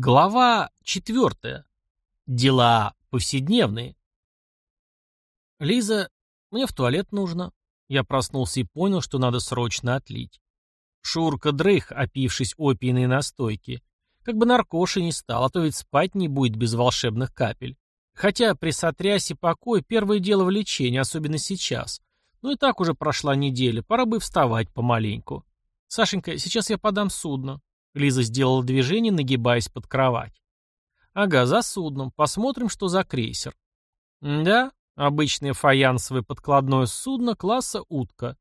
Глава четвертая Дела повседневные. Лиза, мне в туалет нужно. Я проснулся и понял, что надо срочно отлить. Шурка дрых, опившись опийной настойки. Как бы наркоши не стал, а то ведь спать не будет без волшебных капель. Хотя при сотрясе покой первое дело в лечении, особенно сейчас. Ну и так уже прошла неделя, пора бы вставать помаленьку. Сашенька, сейчас я подам судно. Лиза сделала движение, нагибаясь под кровать. Ага, за судном. Посмотрим, что за крейсер. Да, обычное фаянсовое подкладное судно класса «Утка».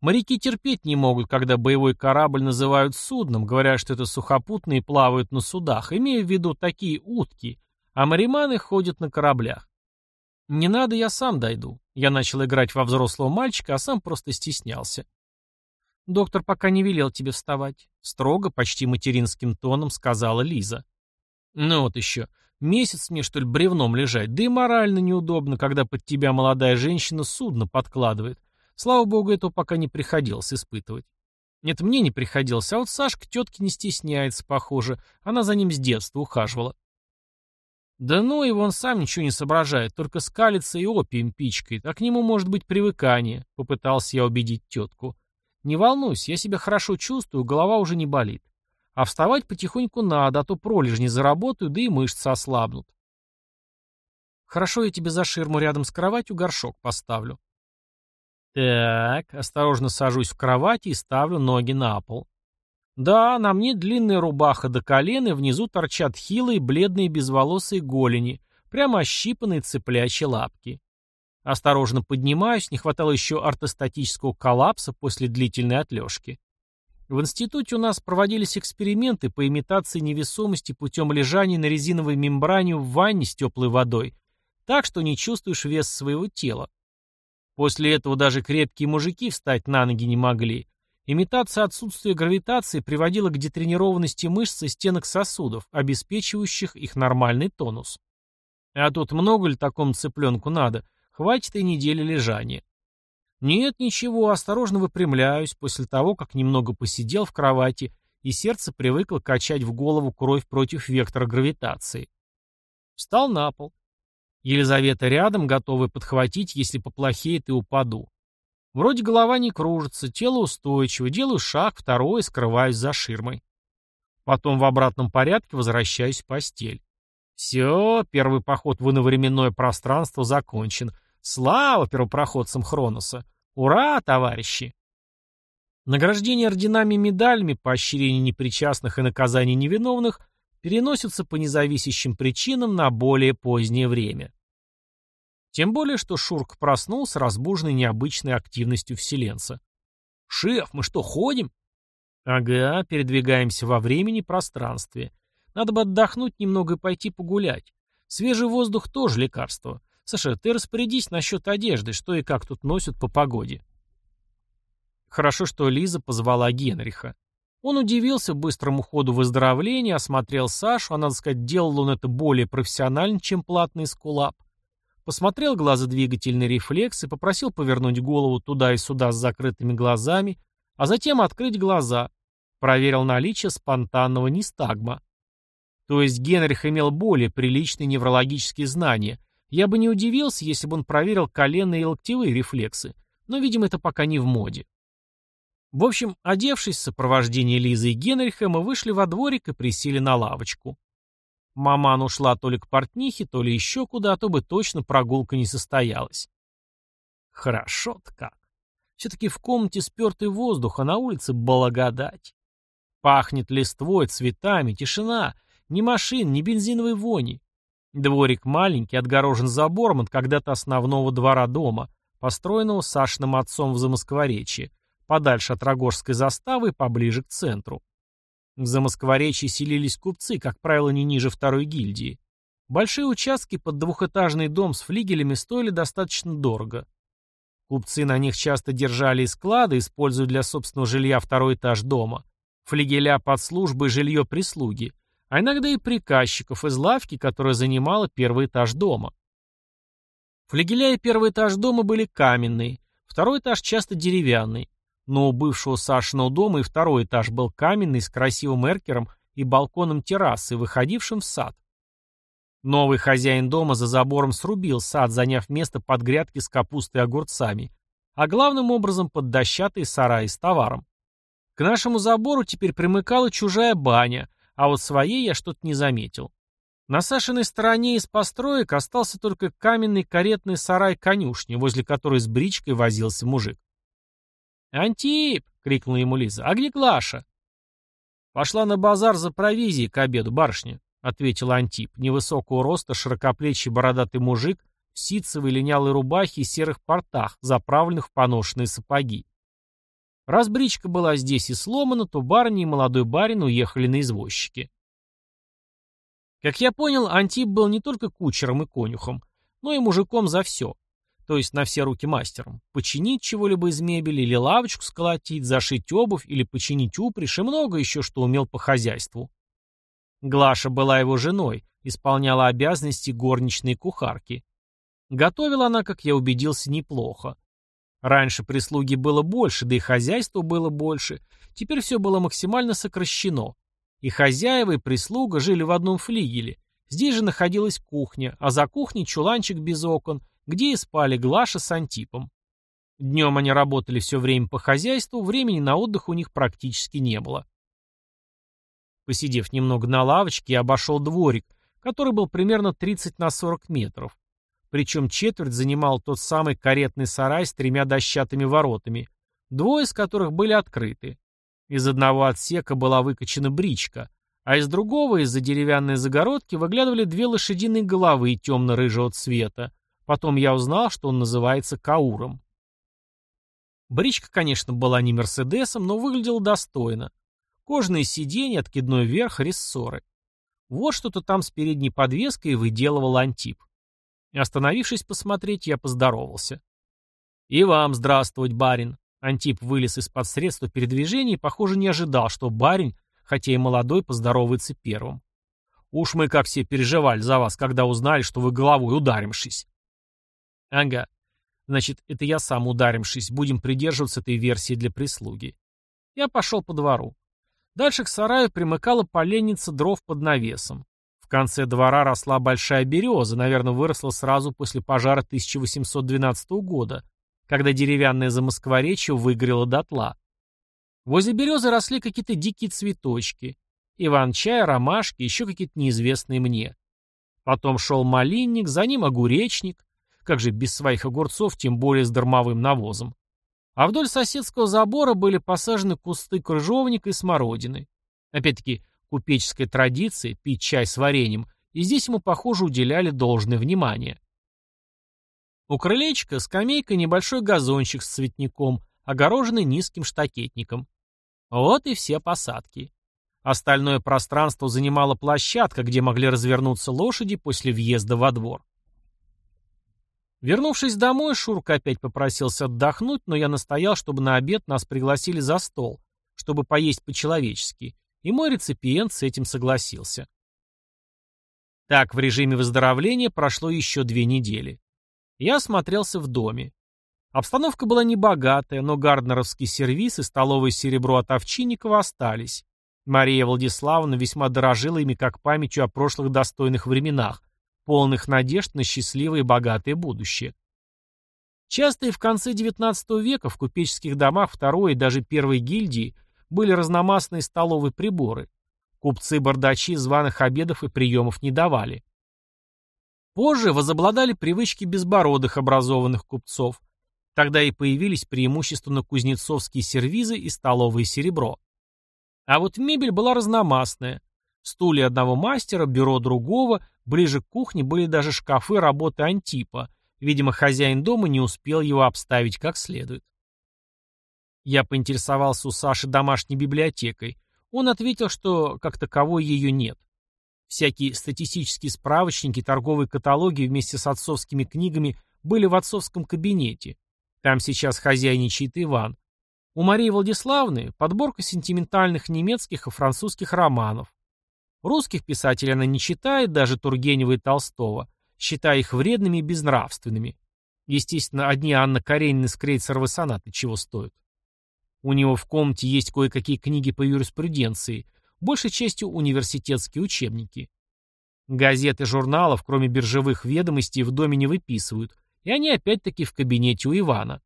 Моряки терпеть не могут, когда боевой корабль называют судном, говоря, что это сухопутные плавают на судах, имея в виду такие утки, а мариманы ходят на кораблях. Не надо, я сам дойду. Я начал играть во взрослого мальчика, а сам просто стеснялся. Доктор пока не велел тебе вставать. Строго, почти материнским тоном сказала Лиза. Ну вот еще. Месяц мне, что ли, бревном лежать. Да и морально неудобно, когда под тебя молодая женщина судно подкладывает. Слава богу, этого пока не приходилось испытывать. Нет, мне не приходилось, а вот Сашка тетке не стесняется, похоже. Она за ним с детства ухаживала. Да ну, и он сам ничего не соображает, только скалится и опием пичкает, а к нему может быть привыкание, попытался я убедить тетку. Не волнуйся, я себя хорошо чувствую, голова уже не болит. А вставать потихоньку надо, а то пролежни заработаю, да и мышцы ослабнут. Хорошо, я тебе за ширму рядом с кроватью горшок поставлю. Так, осторожно сажусь в кровати и ставлю ноги на пол. Да, на мне длинная рубаха до колен и внизу торчат хилые, бледные, безволосые голени, прямо ощипанные цыплячьи лапки. Осторожно поднимаюсь, не хватало еще ортостатического коллапса после длительной отлежки. В институте у нас проводились эксперименты по имитации невесомости путем лежания на резиновой мембране в ванне с теплой водой, так что не чувствуешь вес своего тела. После этого даже крепкие мужики встать на ноги не могли. Имитация отсутствия гравитации приводила к детренированности мышц и стенок сосудов, обеспечивающих их нормальный тонус. А тут много ли такому цыпленку надо – Хватит и недели лежания. Нет, ничего, осторожно выпрямляюсь после того, как немного посидел в кровати, и сердце привыкло качать в голову кровь против вектора гравитации. Встал на пол. Елизавета рядом, готовая подхватить, если поплохеет и упаду. Вроде голова не кружится, тело устойчиво, делаю шаг, второй, скрываюсь за ширмой. Потом в обратном порядке возвращаюсь в постель. Все, первый поход в иновременное пространство закончен — Слава первопроходцам Хроноса! Ура, товарищи! Награждение орденами и медалями, поощрение непричастных и наказание невиновных переносятся по независящим причинам на более позднее время. Тем более, что Шурк проснулся, разбуженный необычной активностью вселенца. «Шеф, мы что, ходим?» «Ага, передвигаемся во времени и пространстве. Надо бы отдохнуть немного и пойти погулять. Свежий воздух тоже лекарство. Саша, ты распорядись насчет одежды, что и как тут носят по погоде. Хорошо, что Лиза позвала Генриха. Он удивился быстрому ходу выздоровления, осмотрел Сашу, а, надо сказать, делал он это более профессионально, чем платный скулап. Посмотрел глазодвигательный рефлекс и попросил повернуть голову туда и сюда с закрытыми глазами, а затем открыть глаза. Проверил наличие спонтанного нистагма. То есть Генрих имел более приличные неврологические знания, я бы не удивился, если бы он проверил коленные и локтевые рефлексы, но, видимо, это пока не в моде. В общем, одевшись в сопровождении Лизы и Генриха, мы вышли во дворик и присели на лавочку. Маман ушла то ли к портнихе, то ли еще куда, а то бы точно прогулка не состоялась. Хорошо-то как. Все-таки в комнате спертый воздух, а на улице благодать. Пахнет листвой, цветами, тишина. Ни машин, ни бензиновой вони. Дворик маленький, отгорожен забором от когда-то основного двора дома, построенного Сашиным отцом в Замоскворечье, подальше от Рогожской заставы поближе к центру. В Замоскворечье селились купцы, как правило, не ниже второй гильдии. Большие участки под двухэтажный дом с флигелями стоили достаточно дорого. Купцы на них часто держали и склады, используя для собственного жилья второй этаж дома, флигеля под службы и жилье прислуги – а иногда и приказчиков из лавки, которая занимала первый этаж дома. Флегеля и первый этаж дома были каменные, второй этаж часто деревянный, но у бывшего Сашиного дома и второй этаж был каменный с красивым эркером и балконом террасы, выходившим в сад. Новый хозяин дома за забором срубил сад, заняв место под грядки с капустой и огурцами, а главным образом под дощатые сараи с товаром. К нашему забору теперь примыкала чужая баня, а вот своей я что-то не заметил. На Сашиной стороне из построек остался только каменный каретный сарай-конюшни, возле которой с бричкой возился мужик. «Антип!» — крикнула ему Лиза. «А где Глаша?» «Пошла на базар за провизией к обеду, барышня», — ответил Антип, невысокого роста, широкоплечий бородатый мужик в ситцевой линялой рубахе и серых портах, заправленных в поношенные сапоги. Раз бричка была здесь и сломана, то барни и молодой барин уехали на извозчике. Как я понял, Антип был не только кучером и конюхом, но и мужиком за все, то есть на все руки мастером. Починить чего-либо из мебели, или лавочку сколотить, зашить обувь, или починить упряжь, и много еще, что умел по хозяйству. Глаша была его женой, исполняла обязанности горничной кухарки. Готовила она, как я убедился, неплохо. Раньше прислуги было больше, да и хозяйство было больше. Теперь все было максимально сокращено. И хозяева, и прислуга жили в одном флигеле. Здесь же находилась кухня, а за кухней чуланчик без окон, где и спали Глаша с Антипом. Днем они работали все время по хозяйству, времени на отдых у них практически не было. Посидев немного на лавочке, я обошел дворик, который был примерно 30 на 40 метров. Причем четверть занимал тот самый каретный сарай с тремя дощатыми воротами, двое из которых были открыты. Из одного отсека была выкачана бричка, а из другого, из-за деревянной загородки, выглядывали две лошадиные головы темно-рыжего цвета. Потом я узнал, что он называется Кауром. Бричка, конечно, была не Мерседесом, но выглядела достойно. Кожные сиденья, откидной верх, рессоры. Вот что-то там с передней подвеской выделывал Антип. И остановившись посмотреть, я поздоровался. «И вам здравствовать, барин!» Антип вылез из-под средства передвижения и, похоже, не ожидал, что барин, хотя и молодой, поздоровается первым. «Уж мы как все переживали за вас, когда узнали, что вы головой ударимшись!» «Ага, значит, это я сам ударимшись, будем придерживаться этой версии для прислуги». Я пошел по двору. Дальше к сараю примыкала поленница дров под навесом. В конце двора росла большая береза, наверное, выросла сразу после пожара 1812 года, когда деревянное замоскворечье выгорело дотла. Возле березы росли какие-то дикие цветочки. Иван-чай, ромашки, еще какие-то неизвестные мне. Потом шел малинник, за ним огуречник. Как же без своих огурцов, тем более с дармовым навозом. А вдоль соседского забора были посажены кусты крыжовника и смородины. Опять-таки, купеческой традиции пить чай с вареньем, и здесь ему, похоже, уделяли должное внимание. У крылечка скамейка небольшой газончик с цветником, огороженный низким штакетником. Вот и все посадки. Остальное пространство занимала площадка, где могли развернуться лошади после въезда во двор. Вернувшись домой, Шурка опять попросился отдохнуть, но я настоял, чтобы на обед нас пригласили за стол, чтобы поесть по-человечески, и мой реципиент с этим согласился. Так, в режиме выздоровления прошло еще две недели. Я осмотрелся в доме. Обстановка была небогатая, но гарднеровский сервис и столовое серебро от Овчинникова остались. Мария Владиславовна весьма дорожила ими как памятью о прошлых достойных временах, полных надежд на счастливое и богатое будущее. Часто и в конце XIX века в купеческих домах второй и даже первой гильдии – были разномастные столовые приборы. Купцы-бардачи званых обедов и приемов не давали. Позже возобладали привычки безбородых образованных купцов. Тогда и появились преимущественно кузнецовские сервизы и столовое серебро. А вот мебель была разномастная. Стулья одного мастера, бюро другого, ближе к кухне были даже шкафы работы Антипа. Видимо, хозяин дома не успел его обставить как следует. Я поинтересовался у Саши домашней библиотекой. Он ответил, что как таковой ее нет. Всякие статистические справочники, торговые каталоги вместе с отцовскими книгами были в отцовском кабинете. Там сейчас хозяйничает Иван. У Марии Владиславны подборка сентиментальных немецких и французских романов. Русских писателей она не читает, даже Тургенева и Толстого, считая их вредными и безнравственными. Естественно, одни Анна Каренина с Крейцеровой сонаты чего стоят. У него в комнате есть кое-какие книги по юриспруденции, большей частью университетские учебники. Газеты журналов, кроме биржевых ведомостей, в доме не выписывают, и они опять-таки в кабинете у Ивана.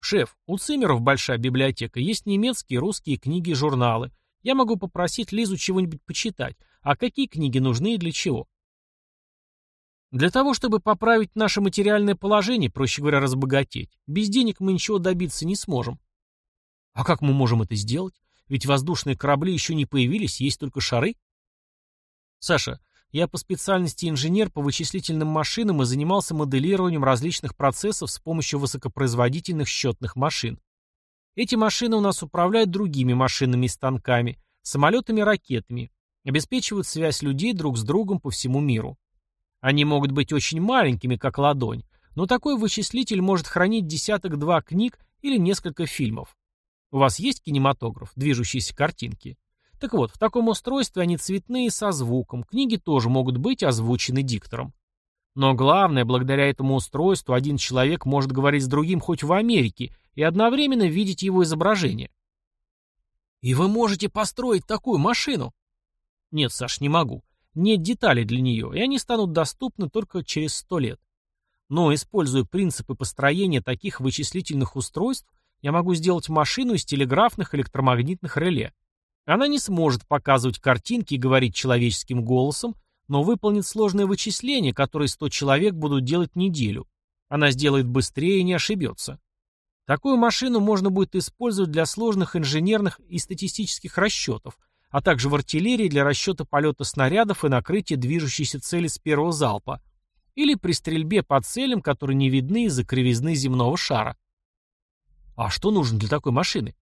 «Шеф, у Цимеров большая библиотека, есть немецкие, русские книги и журналы. Я могу попросить Лизу чего-нибудь почитать. А какие книги нужны и для чего?» «Для того, чтобы поправить наше материальное положение, проще говоря, разбогатеть. Без денег мы ничего добиться не сможем. А как мы можем это сделать? Ведь воздушные корабли еще не появились, есть только шары. Саша, я по специальности инженер по вычислительным машинам и занимался моделированием различных процессов с помощью высокопроизводительных счетных машин. Эти машины у нас управляют другими машинами и станками, самолетами и ракетами, обеспечивают связь людей друг с другом по всему миру. Они могут быть очень маленькими, как ладонь, но такой вычислитель может хранить десяток-два книг или несколько фильмов. У вас есть кинематограф, движущиеся картинки? Так вот, в таком устройстве они цветные со звуком, книги тоже могут быть озвучены диктором. Но главное, благодаря этому устройству один человек может говорить с другим хоть в Америке и одновременно видеть его изображение. И вы можете построить такую машину? Нет, Саш, не могу. Нет деталей для нее, и они станут доступны только через сто лет. Но, используя принципы построения таких вычислительных устройств, я могу сделать машину из телеграфных электромагнитных реле. Она не сможет показывать картинки и говорить человеческим голосом, но выполнит сложные вычисления, которые 100 человек будут делать неделю. Она сделает быстрее и не ошибется. Такую машину можно будет использовать для сложных инженерных и статистических расчетов, а также в артиллерии для расчета полета снарядов и накрытия движущейся цели с первого залпа, или при стрельбе по целям, которые не видны из-за кривизны земного шара. А что нужно для такой машины?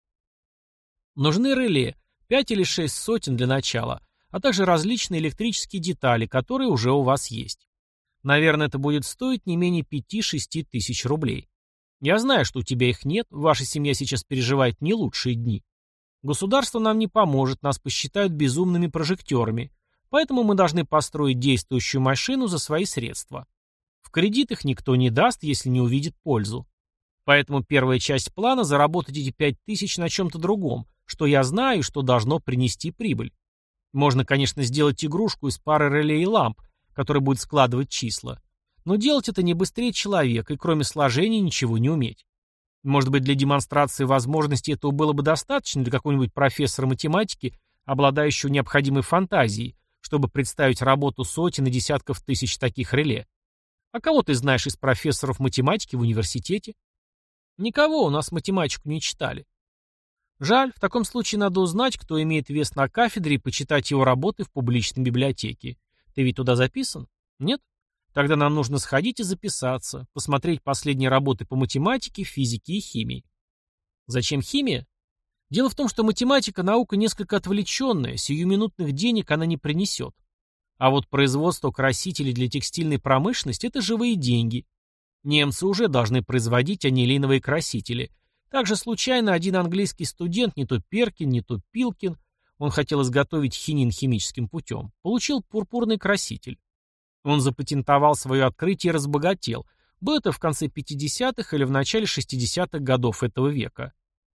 Нужны реле, пять или шесть сотен для начала, а также различные электрические детали, которые уже у вас есть. Наверное, это будет стоить не менее 5-6 тысяч рублей. Я знаю, что у тебя их нет, ваша семья сейчас переживает не лучшие дни. Государство нам не поможет, нас посчитают безумными прожекторами, поэтому мы должны построить действующую машину за свои средства. В кредит их никто не даст, если не увидит пользу. Поэтому первая часть плана – заработать эти 5000 на чем-то другом, что я знаю и что должно принести прибыль. Можно, конечно, сделать игрушку из пары реле и ламп, которая будет складывать числа. Но делать это не быстрее человека и кроме сложения ничего не уметь. Может быть, для демонстрации возможностей этого было бы достаточно для какого-нибудь профессора математики, обладающего необходимой фантазией, чтобы представить работу сотен и десятков тысяч таких реле. А кого ты знаешь из профессоров математики в университете? Никого у нас математику не читали. Жаль, в таком случае надо узнать, кто имеет вес на кафедре и почитать его работы в публичной библиотеке. Ты ведь туда записан? Нет? Тогда нам нужно сходить и записаться, посмотреть последние работы по математике, физике и химии. Зачем химия? Дело в том, что математика – наука несколько отвлеченная, сиюминутных денег она не принесет. А вот производство красителей для текстильной промышленности – это живые деньги – Немцы уже должны производить анилиновые красители. Также случайно один английский студент, не то Перкин, не то Пилкин, он хотел изготовить хинин химическим путем, получил пурпурный краситель. Он запатентовал свое открытие и разбогател. Было это в конце 50-х или в начале 60-х годов этого века.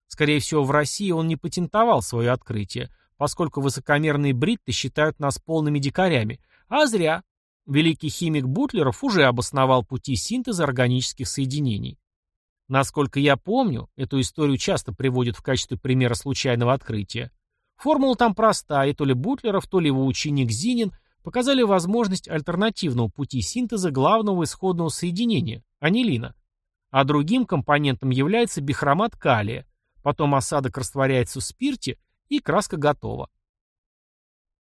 Скорее всего, в России он не патентовал свое открытие, поскольку высокомерные бритты считают нас полными дикарями. А зря, Великий химик Бутлеров уже обосновал пути синтеза органических соединений. Насколько я помню, эту историю часто приводят в качестве примера случайного открытия. Формула там проста, и то ли Бутлеров, то ли его ученик Зинин показали возможность альтернативного пути синтеза главного исходного соединения – анилина. А другим компонентом является бихромат калия. Потом осадок растворяется в спирте, и краска готова.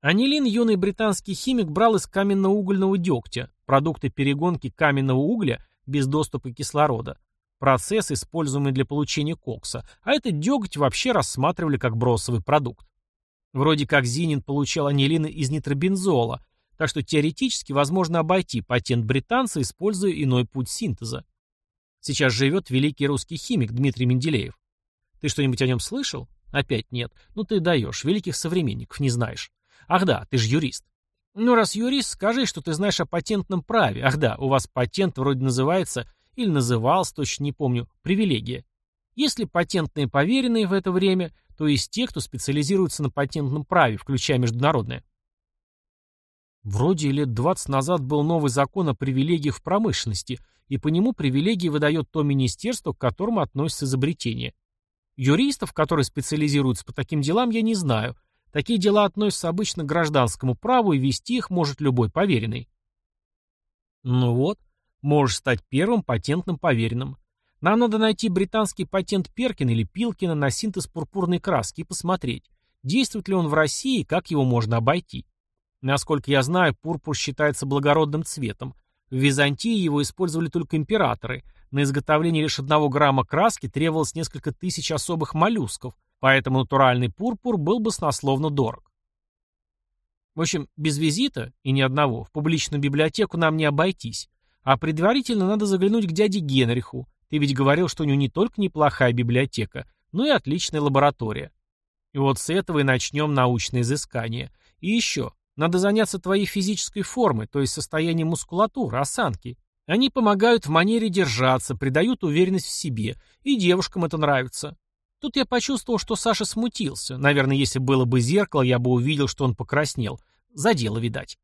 Анилин юный британский химик брал из каменно-угольного дегтя, продукты перегонки каменного угля без доступа кислорода, процесс, используемый для получения кокса, а этот деготь вообще рассматривали как бросовый продукт. Вроде как Зинин получал анилины из нитробензола, так что теоретически возможно обойти патент британца, используя иной путь синтеза. Сейчас живет великий русский химик Дмитрий Менделеев. Ты что-нибудь о нем слышал? Опять нет. Ну ты даешь, великих современников не знаешь. Ах да, ты же юрист. Ну, раз юрист, скажи, что ты знаешь о патентном праве. Ах да, у вас патент вроде называется, или назывался, точно не помню, привилегия. Если патентные поверенные в это время, то есть те, кто специализируется на патентном праве, включая международное. Вроде лет 20 назад был новый закон о привилегиях в промышленности, и по нему привилегии выдает то министерство, к которому относится изобретение. Юристов, которые специализируются по таким делам, я не знаю, Такие дела относятся обычно к гражданскому праву, и вести их может любой поверенный. Ну вот, можешь стать первым патентным поверенным. Нам надо найти британский патент Перкина или Пилкина на синтез пурпурной краски и посмотреть, действует ли он в России и как его можно обойти. Насколько я знаю, пурпур считается благородным цветом. В Византии его использовали только императоры. На изготовление лишь одного грамма краски требовалось несколько тысяч особых моллюсков, Поэтому натуральный пурпур был бы баснословно дорог. В общем, без визита, и ни одного, в публичную библиотеку нам не обойтись. А предварительно надо заглянуть к дяде Генриху. Ты ведь говорил, что у него не только неплохая библиотека, но и отличная лаборатория. И вот с этого и начнем научное изыскание. И еще, надо заняться твоей физической формой, то есть состоянием мускулатуры, осанки. Они помогают в манере держаться, придают уверенность в себе, и девушкам это нравится. Тут я почувствовал, что Саша смутился. Наверное, если было бы зеркало, я бы увидел, что он покраснел. За дело, видать.